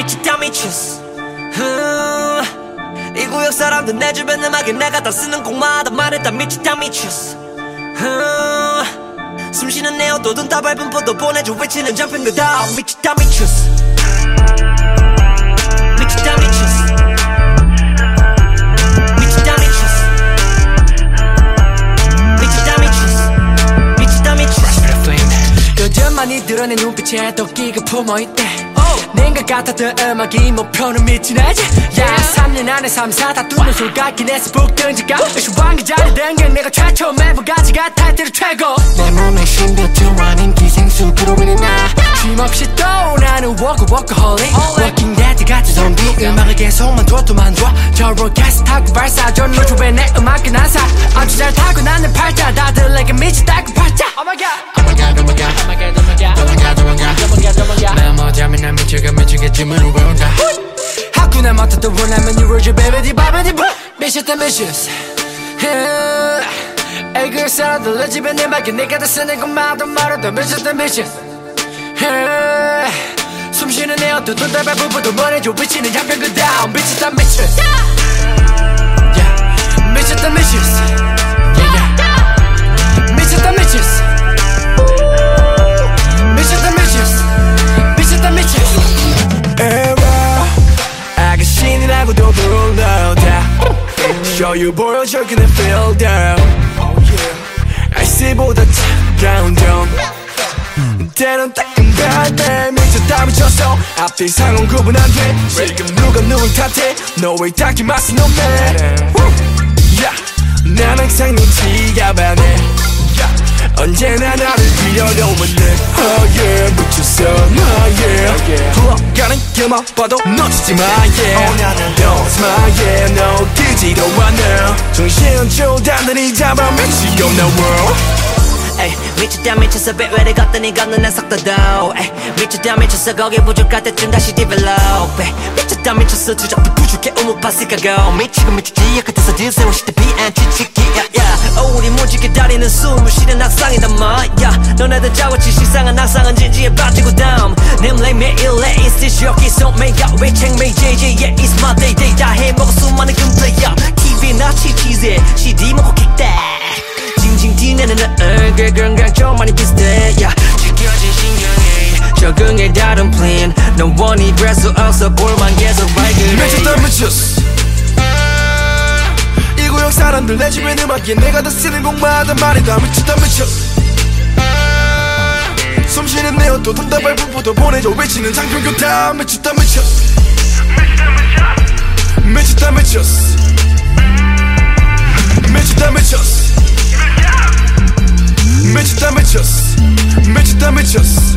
미쳤다 미쳤어. 이 구역 사람들 내 주변 음악에 내가 다 쓰는 곡마다 말했다. 미쳤다 미쳤어. 숨쉬는 내 옷도 눈다 밟은 포도 보내줘. 외치는 잡힌 미쳤어. 미쳤다 미쳤어. 요즘 많이 드러낸 눈빛에 도끼가 품어있대 nen가 같았던 음악이 목표는 미치네지? 야 3년 안에 3, 4 다투는 술각기내서 북등지가 수왕기 자리 등경 내가 최초 매번 가지가 타이틀 최고. 내 몸에 신비어투 아닌 기생수 그로인이 나. 쉼없이 또 나는 워크 워커홀릭 워킹 데드 같은 좀비 음악을 계속만 둬도만 둬 저로 가스 타고 발사줘 노조에 내 음악은 안사. 아주 잘 타고 나는 팔자. 다들 내게 미치다고 팔자. Oh my god. Oh my god Oh my god Oh my god Oh my god the one I'm in the road, baby, the bomb, the bomb. Bitch, the missions. Hey, girl, sound the legend, and then I can make it the sun and come out the mother, the missions, the missions. 숨 쉬는 애 어떤 돈 달발 부부도 뭐래줘 비치는 양평 그 다음 비치 담배 Show you 보여줘 그냥 feel down. 아이스보다 차가운 점 때론 따끔할 때 미쳤다 미쳤어 앞뒤 상황 구분 안돼 지금 누가 누굴 탓해? 너의 딱히 맛은 없네. Yeah. 난 항상 눈치가 반해. Yeah. 언제나 나를 빌려려오면 돼 Oh yeah. 미쳤어 나 yeah 길만 봐도 놓치지 마 yeah. Don't smile yeah. 너 뛰지도 않아. 정신 좀 단단히 잡아 미치고 나 world? 미쳤다 미쳤어. 배외를 걷더니 걷는 난 섞어도 에이 미쳤다 미쳤어. 거기 부족할 때쯤 다시 develop. 미쳤다 미쳤어. 주접도 부족해 우뭇파스가고. 미치고 미치지. 끝에서 들세워 시대 야야. 어 우리 무지 기다리는 숨을 쉬는 악상이다 마야. 너네들 짜고 치 식상한 악상은 진지에 빠지고 다음 냄래 매일래 있을 여기 손매야 외책매 JJ yeah it's my day day. 다 해먹어 수많은 금플레이어 TV나 치치즈에 CD 먹고 킥대. 징징 티내는 얼굴 건강 좀 많이 비슷해 yeah. 지켜진 신경에 적응해 다른 플랜 너 원이 될수 없어 볼만 계속 발견해. 미쳤다 미쳤어 이 구역 사람들 내 주변 음악에 내가 다 쓰는 곡마다 말이 다 미쳤다 미쳤 또 답답할 부부도 보내줘 외치는 장평교 다 미쳤다 미쳤어 미쳤다 미쳤어 미쳤다 미쳤어 미쳤다 미쳤어 미쳤다 미쳤어